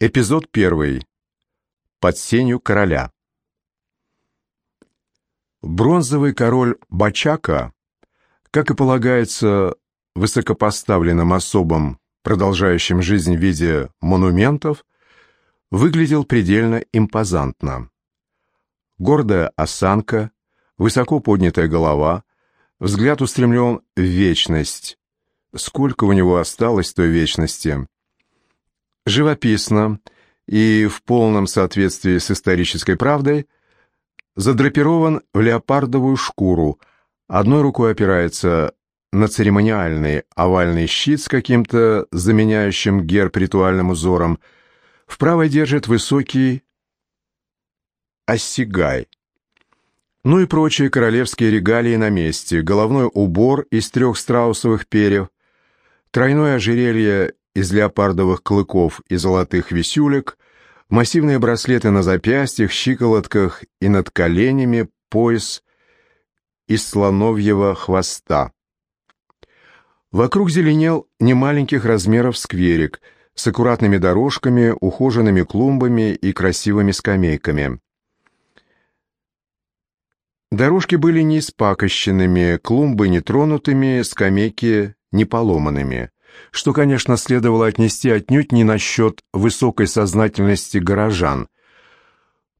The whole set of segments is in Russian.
Эпизод первый. Под сенью короля. Бронзовый король Бачака, как и полагается высокопоставленным особам, продолжающим жизнь в виде монументов, выглядел предельно импозантно. Гордая осанка, высоко поднятая голова, взгляд устремлен в вечность. Сколько у него осталось той вечности? Живописно и в полном соответствии с исторической правдой, задрапирован в леопардовую шкуру, одной рукой опирается на церемониальный овальный щит с каким-то заменяющим герб ритуальным узором, в правой держит высокий осигай. Ну и прочие королевские регалии на месте, головной убор из трех страусовых перьев, тройное ожерелье из леопардовых клыков и золотых висюлек, массивные браслеты на запястьях, щиколотках и над коленями, пояс из слоновьего хвоста. Вокруг зеленел немаленьких размеров скверик с аккуратными дорожками, ухоженными клумбами и красивыми скамейками. Дорожки были не испакощенными, клумбы нетронутыми, скамейки не поломанными что, конечно, следовало отнести отнюдь не насчет высокой сознательности горожан.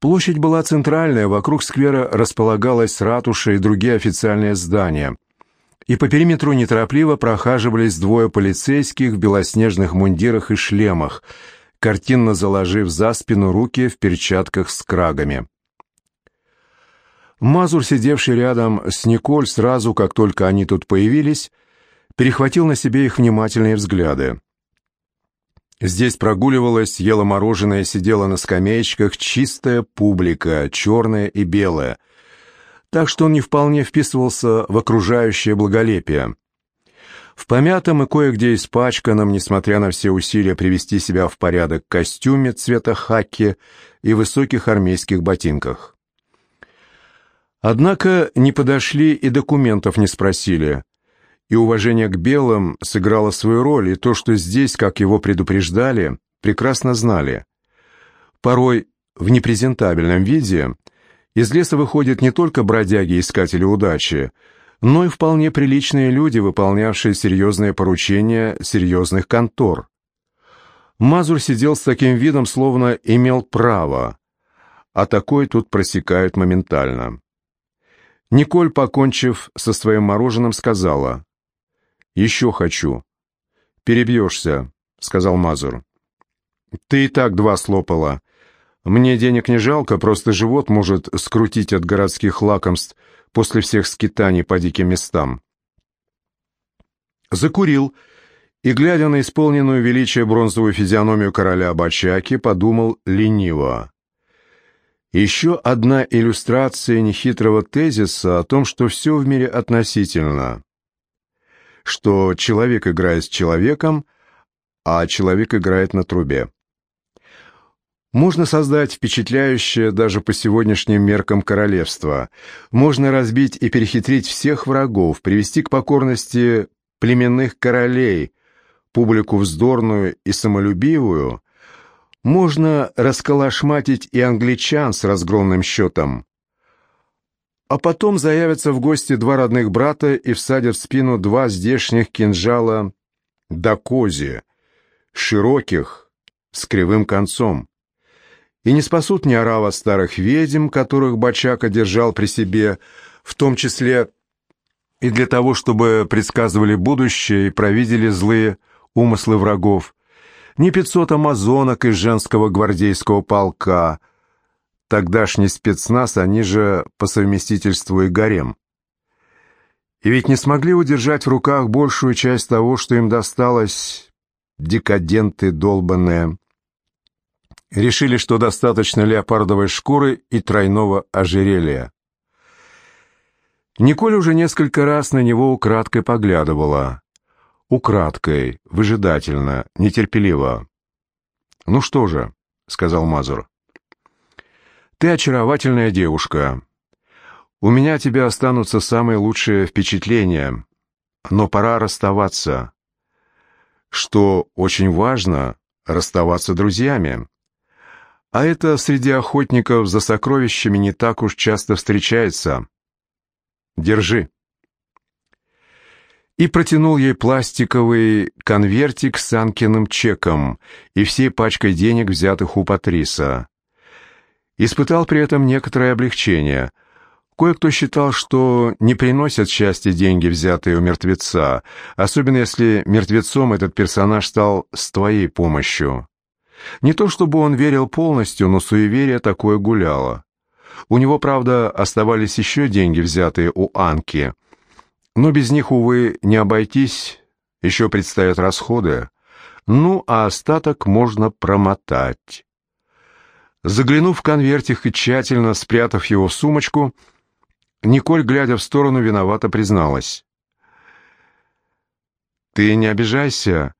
Площадь была центральная, вокруг сквера располагалась ратуша и другие официальные здания. И по периметру неторопливо прохаживались двое полицейских в белоснежных мундирах и шлемах, картинно заложив за спину руки в перчатках с крагами. Мазур, сидевший рядом с Николь, сразу, как только они тут появились, перехватил на себе их внимательные взгляды. Здесь прогуливалась, ела мороженое, сидела на скамеечках чистая публика, черная и белая, так что он не вполне вписывался в окружающее благолепие. В помятом и кое-где испачканном, несмотря на все усилия привести себя в порядок, костюме цвета хаки и высоких армейских ботинках. Однако не подошли и документов не спросили, и уважение к белым сыграло свою роль, и то, что здесь, как его предупреждали, прекрасно знали. Порой в непрезентабельном виде из леса выходят не только бродяги-искатели удачи, но и вполне приличные люди, выполнявшие серьезные поручения серьезных контор. Мазур сидел с таким видом, словно имел право, а такой тут просекают моментально. Николь, покончив со своим мороженым, сказала, «Еще хочу». «Перебьешься», — сказал Мазур. «Ты и так два слопала. Мне денег не жалко, просто живот может скрутить от городских лакомств после всех скитаний по диким местам». Закурил и, глядя на исполненную величие бронзовую физиономию короля Бачаки, подумал лениво. Еще одна иллюстрация нехитрого тезиса о том, что все в мире относительно что человек играет с человеком, а человек играет на трубе. Можно создать впечатляющее даже по сегодняшним меркам королевство. Можно разбить и перехитрить всех врагов, привести к покорности племенных королей, публику вздорную и самолюбивую. Можно расколошматить и англичан с разгромным счетом. А потом заявятся в гости два родных брата и всадят в спину два здешних кинжала докози, широких, с кривым концом. И не спасут ни орава старых ведьм, которых Бачака держал при себе, в том числе и для того, чтобы предсказывали будущее и провидели злые умыслы врагов, ни пятьсот амазонок из женского гвардейского полка — тогдашний спецназ, они же по совместительству и гарем. И ведь не смогли удержать в руках большую часть того, что им досталось, декаденты долбанные. Решили, что достаточно леопардовой шкуры и тройного ожерелья. Николь уже несколько раз на него украдкой поглядывала. Украдкой, выжидательно, нетерпеливо. «Ну что же», — сказал Мазур, ты очаровательная девушка. У меня тебе останутся самые лучшие впечатления, но пора расставаться. Что очень важно, расставаться друзьями. А это среди охотников за сокровищами не так уж часто встречается. Держи. И протянул ей пластиковый конвертик с Анкиным чеком и всей пачкой денег, взятых у Патриса. Испытал при этом некоторое облегчение. Кое-кто считал, что не приносят счастья деньги, взятые у мертвеца, особенно если мертвецом этот персонаж стал с твоей помощью. Не то чтобы он верил полностью, но суеверие такое гуляло. У него, правда, оставались еще деньги, взятые у Анки. Но без них, увы, не обойтись, еще предстоят расходы. Ну, а остаток можно промотать. Заглянув в конвертик и тщательно спрятав его в сумочку, Николь, глядя в сторону, виновато призналась. «Ты не обижайся,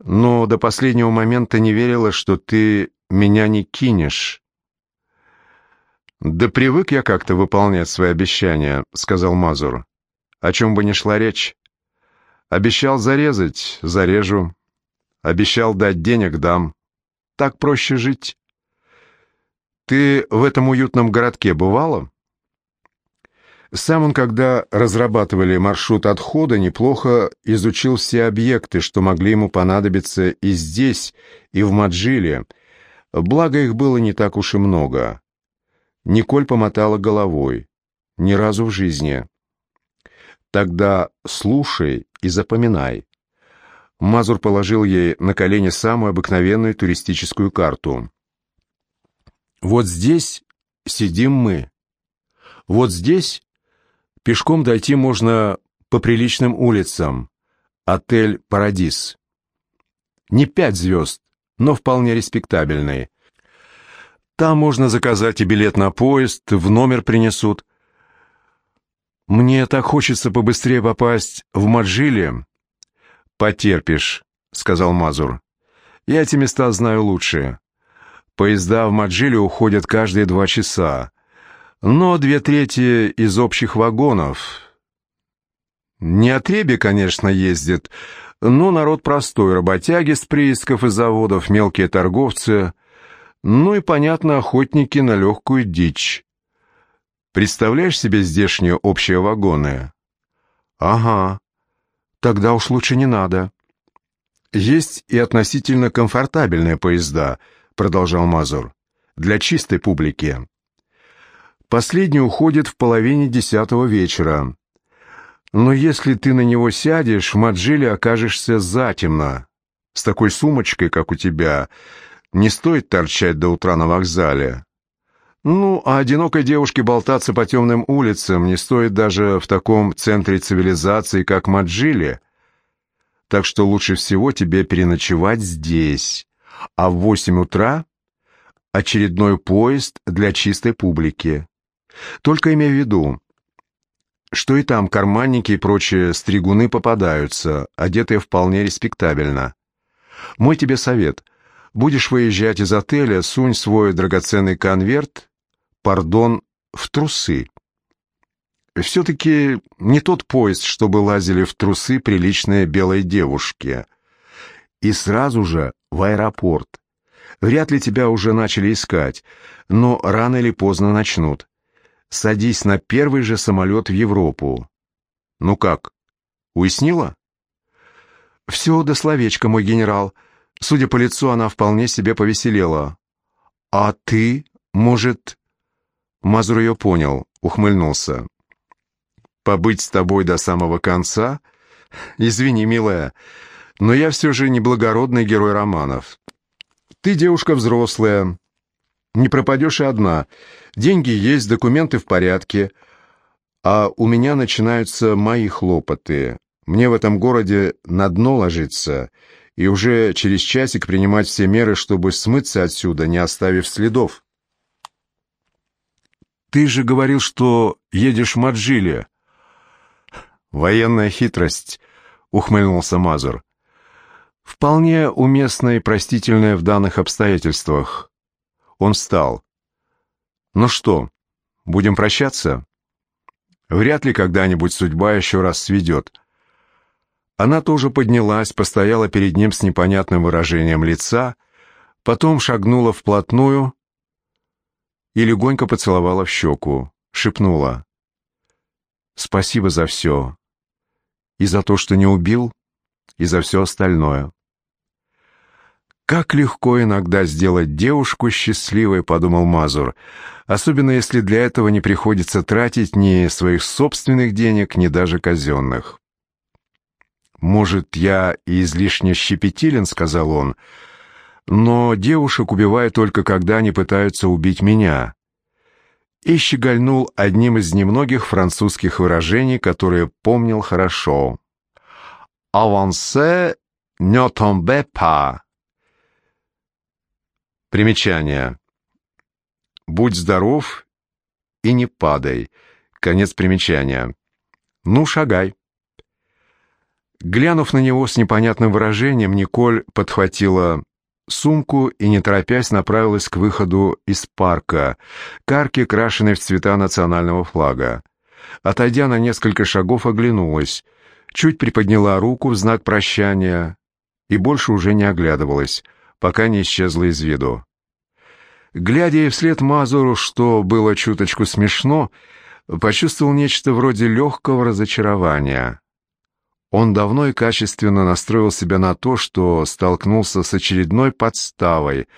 но до последнего момента не верила, что ты меня не кинешь». «Да привык я как-то выполнять свои обещания», — сказал Мазур. «О чем бы ни шла речь. Обещал зарезать — зарежу. Обещал дать денег — дам. Так проще жить». «Ты в этом уютном городке бывала?» Сам он, когда разрабатывали маршрут отхода, неплохо изучил все объекты, что могли ему понадобиться и здесь, и в Маджиле, благо их было не так уж и много. Николь помотала головой. Ни разу в жизни. Тогда слушай и запоминай. Мазур положил ей на колени самую обыкновенную туристическую карту. Вот здесь сидим мы. Вот здесь Пешком дойти можно по приличным улицам. Отель «Парадис». Не пять звезд, но вполне респектабельный. Там можно заказать и билет на поезд, в номер принесут. Мне так хочется побыстрее попасть в Маджиле. «Потерпишь», — сказал Мазур. «Я эти места знаю лучше. Поезда в Маджиле уходят каждые два часа но две трети из общих вагонов. Не отребе, конечно, ездит, но народ простой, работяги с приисков и заводов, мелкие торговцы, ну и, понятно, охотники на легкую дичь. Представляешь себе здешние общие вагоны? Ага, тогда уж лучше не надо. Есть и относительно комфортабельные поезда, продолжал Мазур, для чистой публики. Последний уходит в половине десятого вечера. Но если ты на него сядешь, в Маджиле окажешься затемно. С такой сумочкой, как у тебя, не стоит торчать до утра на вокзале. Ну, а одинокой девушке болтаться по темным улицам не стоит даже в таком центре цивилизации, как Маджиле. Так что лучше всего тебе переночевать здесь. А в восемь утра очередной поезд для чистой публики. Только имей в виду, что и там карманники и прочие стригуны попадаются, одетые вполне респектабельно. Мой тебе совет. Будешь выезжать из отеля, сунь свой драгоценный конверт, пардон, в трусы. Все-таки не тот поезд, чтобы лазили в трусы приличные белые девушки. И сразу же в аэропорт. Вряд ли тебя уже начали искать, но рано или поздно начнут садись на первый же самолет в Европу. Ну как, уяснила? Все до словечка, мой генерал. Судя по лицу, она вполне себе повеселела. А ты, может... Мазур ее понял, ухмыльнулся. «Побыть с тобой до самого конца? Извини, милая, но я все же не благородный герой романов. Ты девушка взрослая, не пропадешь и одна. Деньги есть, документы в порядке. А у меня начинаются мои хлопоты. Мне в этом городе на дно ложиться и уже через часик принимать все меры, чтобы смыться отсюда, не оставив следов. Ты же говорил, что едешь в Маджиле. Военная хитрость, ухмыльнулся Мазур. Вполне уместная и простительная в данных обстоятельствах. Он встал. «Ну что, будем прощаться?» «Вряд ли когда-нибудь судьба еще раз сведет. Она тоже поднялась, постояла перед ним с непонятным выражением лица, потом шагнула вплотную и легонько поцеловала в щеку, шепнула. «Спасибо за все. И за то, что не убил, и за все остальное». «Как легко иногда сделать девушку счастливой», — подумал Мазур, «особенно если для этого не приходится тратить ни своих собственных денег, ни даже казенных». «Может, я и излишне щепетилен», — сказал он, «но девушек убиваю только когда они пытаются убить меня». И щегольнул одним из немногих французских выражений, которые помнил хорошо. «Авансе не tombe pas». Примечание. «Будь здоров и не падай». Конец примечания. «Ну, шагай». Глянув на него с непонятным выражением, Николь подхватила сумку и, не торопясь, направилась к выходу из парка, к арке, крашенной в цвета национального флага. Отойдя на несколько шагов, оглянулась, чуть приподняла руку в знак прощания и больше уже не оглядывалась, пока не исчезла из виду. Глядя вслед Мазуру, что было чуточку смешно, почувствовал нечто вроде легкого разочарования. Он давно и качественно настроил себя на то, что столкнулся с очередной подставой,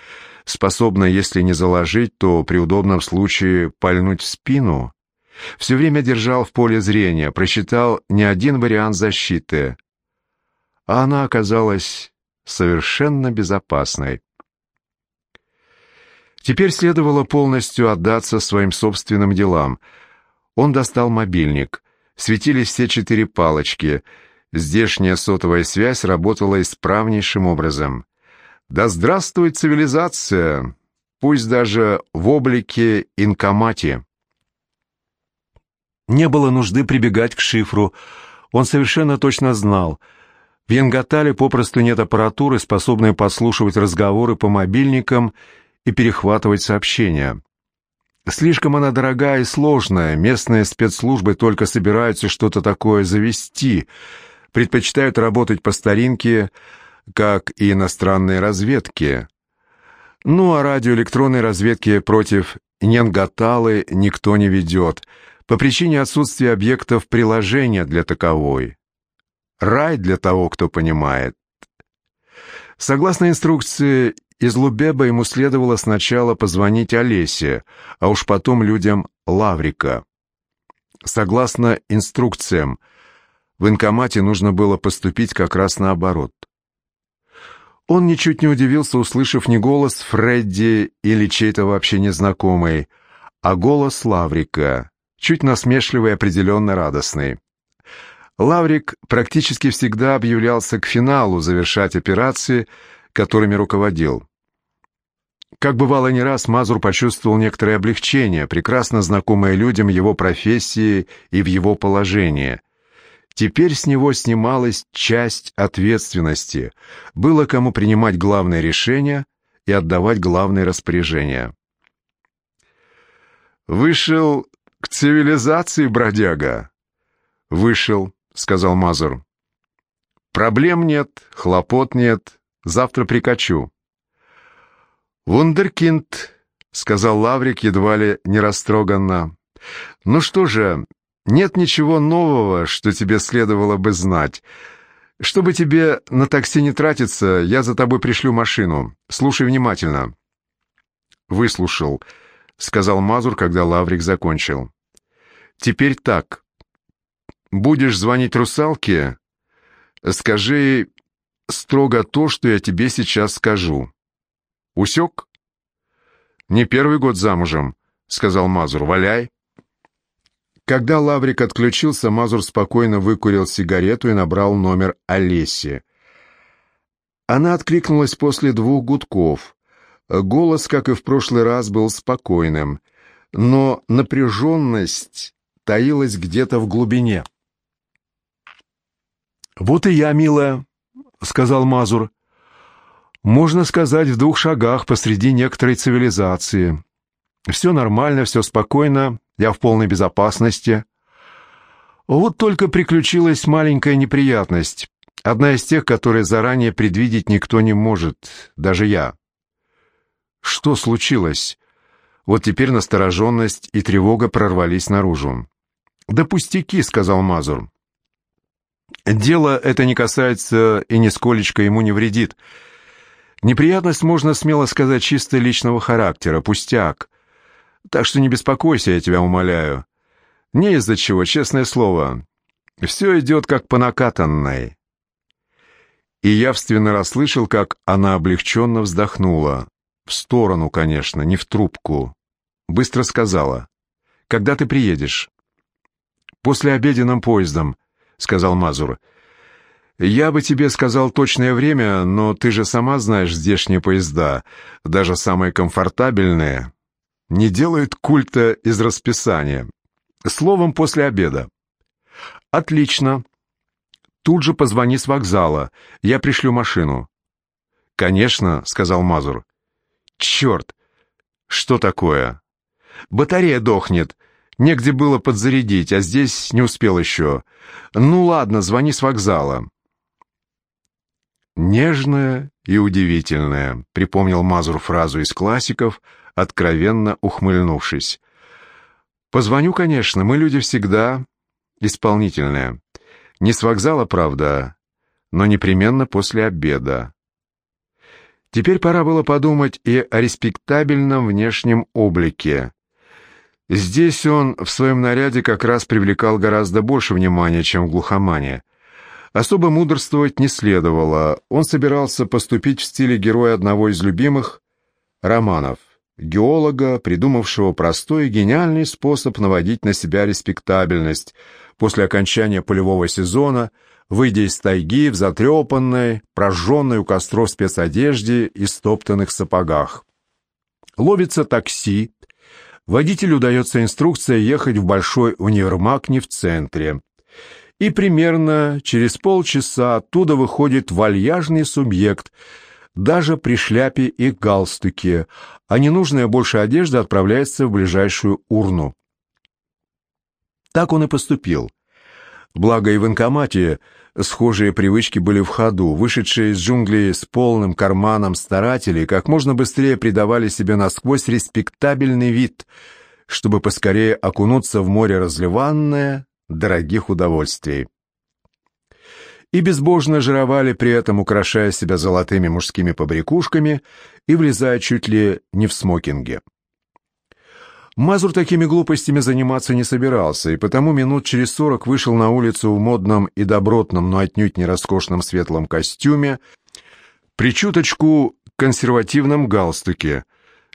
способной, если не заложить, то при удобном случае пальнуть в спину. Все время держал в поле зрения, просчитал не один вариант защиты. А она оказалась совершенно безопасной. Теперь следовало полностью отдаться своим собственным делам. Он достал мобильник. Светились все четыре палочки — Здешняя сотовая связь работала исправнейшим образом. Да здравствует цивилизация, пусть даже в облике инкомати. Не было нужды прибегать к шифру. Он совершенно точно знал. В Янгатале попросту нет аппаратуры, способной подслушивать разговоры по мобильникам и перехватывать сообщения. Слишком она дорогая и сложная, местные спецслужбы только собираются что-то такое завести — предпочитают работать по старинке, как и иностранные разведки. Ну а радиоэлектронной разведки против Ненгаталы никто не ведет, по причине отсутствия объектов приложения для таковой. Рай для того, кто понимает. Согласно инструкции из Лубеба ему следовало сначала позвонить Олесе, а уж потом людям Лаврика. Согласно инструкциям, в инкомате нужно было поступить как раз наоборот. Он ничуть не удивился, услышав не голос Фредди или чей-то вообще незнакомый, а голос Лаврика, чуть насмешливый и определенно радостный. Лаврик практически всегда объявлялся к финалу завершать операции, которыми руководил. Как бывало не раз, Мазур почувствовал некоторое облегчение, прекрасно знакомое людям его профессии и в его положении. Теперь с него снималась часть ответственности. Было кому принимать главное решение и отдавать главные распоряжения. «Вышел к цивилизации, бродяга?» «Вышел», — сказал Мазур. «Проблем нет, хлопот нет, завтра прикачу». «Вундеркинд», — сказал Лаврик едва ли не растроганно. «Ну что же, нет ничего нового, что тебе следовало бы знать. Чтобы тебе на такси не тратиться, я за тобой пришлю машину. Слушай внимательно». «Выслушал», — сказал Мазур, когда Лаврик закончил. «Теперь так. Будешь звонить русалке, скажи строго то, что я тебе сейчас скажу. Усек?» «Не первый год замужем», — сказал Мазур. «Валяй». Когда Лаврик отключился, Мазур спокойно выкурил сигарету и набрал номер Олеси. Она откликнулась после двух гудков. Голос, как и в прошлый раз, был спокойным, но напряженность таилась где-то в глубине. «Вот и я, милая», — сказал Мазур. «Можно сказать, в двух шагах посреди некоторой цивилизации. Все нормально, все спокойно, я в полной безопасности. Вот только приключилась маленькая неприятность. Одна из тех, которые заранее предвидеть никто не может, даже я. Что случилось? Вот теперь настороженность и тревога прорвались наружу. «Да пустяки», — сказал Мазур. «Дело это не касается и нисколечко ему не вредит. Неприятность, можно смело сказать, чисто личного характера, пустяк. Так что не беспокойся, я тебя умоляю. Не из-за чего, честное слово. Все идет как по накатанной». И явственно расслышал, как она облегченно вздохнула. В сторону, конечно, не в трубку. Быстро сказала. «Когда ты приедешь?» «После обеденным поездом», — сказал Мазур. «Я бы тебе сказал точное время, но ты же сама знаешь здешние поезда, даже самые комфортабельные, не делают культа из расписания. Словом, после обеда». «Отлично. Тут же позвони с вокзала, я пришлю машину». «Конечно», — сказал Мазур. «Черт! Что такое?» «Батарея дохнет. Негде было подзарядить, а здесь не успел еще. Ну ладно, звони с вокзала». «Нежная и удивительная», — припомнил Мазур фразу из классиков, откровенно ухмыльнувшись. «Позвоню, конечно, мы люди всегда исполнительные. Не с вокзала, правда, но непременно после обеда. Теперь пора было подумать и о респектабельном внешнем облике. Здесь он в своем наряде как раз привлекал гораздо больше внимания, чем в глухомане. Особо мудрствовать не следовало. Он собирался поступить в стиле героя одного из любимых романов, геолога, придумавшего простой и гениальный способ наводить на себя респектабельность после окончания полевого сезона – выйдя из тайги в затрепанной, прожженной у костров спецодежде и стоптанных сапогах. Ловится такси. Водителю дается инструкция ехать в большой универмаг не в центре. И примерно через полчаса оттуда выходит вальяжный субъект, даже при шляпе и галстуке, а ненужная больше одежда отправляется в ближайшую урну. Так он и поступил. Благо и в инкомате схожие привычки были в ходу. Вышедшие из джунглей с полным карманом старатели как можно быстрее придавали себе насквозь респектабельный вид, чтобы поскорее окунуться в море разливанное дорогих удовольствий. И безбожно жировали при этом, украшая себя золотыми мужскими побрякушками и влезая чуть ли не в смокинге. Мазур такими глупостями заниматься не собирался, и потому минут через сорок вышел на улицу в модном и добротном, но отнюдь не роскошном светлом костюме, при чуточку консервативном галстуке.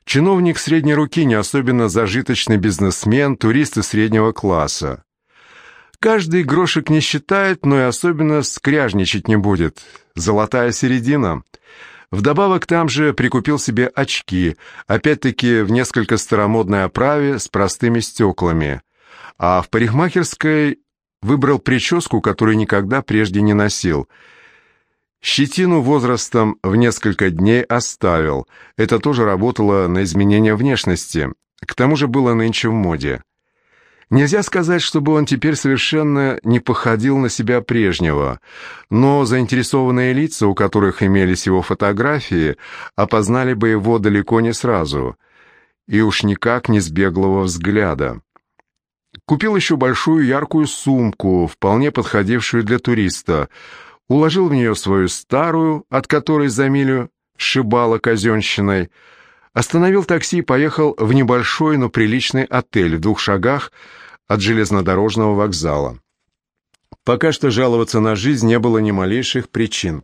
Чиновник средней руки, не особенно зажиточный бизнесмен, туристы среднего класса. Каждый грошек не считает, но и особенно скряжничать не будет. Золотая середина — Вдобавок там же прикупил себе очки, опять-таки в несколько старомодной оправе с простыми стеклами. А в парикмахерской выбрал прическу, которую никогда прежде не носил. Щетину возрастом в несколько дней оставил. Это тоже работало на изменение внешности. К тому же было нынче в моде. Нельзя сказать, чтобы он теперь совершенно не походил на себя прежнего, но заинтересованные лица, у которых имелись его фотографии, опознали бы его далеко не сразу, и уж никак не с беглого взгляда. Купил еще большую яркую сумку, вполне подходившую для туриста, уложил в нее свою старую, от которой за милю шибала казенщиной, остановил такси и поехал в небольшой, но приличный отель в двух шагах от железнодорожного вокзала. Пока что жаловаться на жизнь не было ни малейших причин.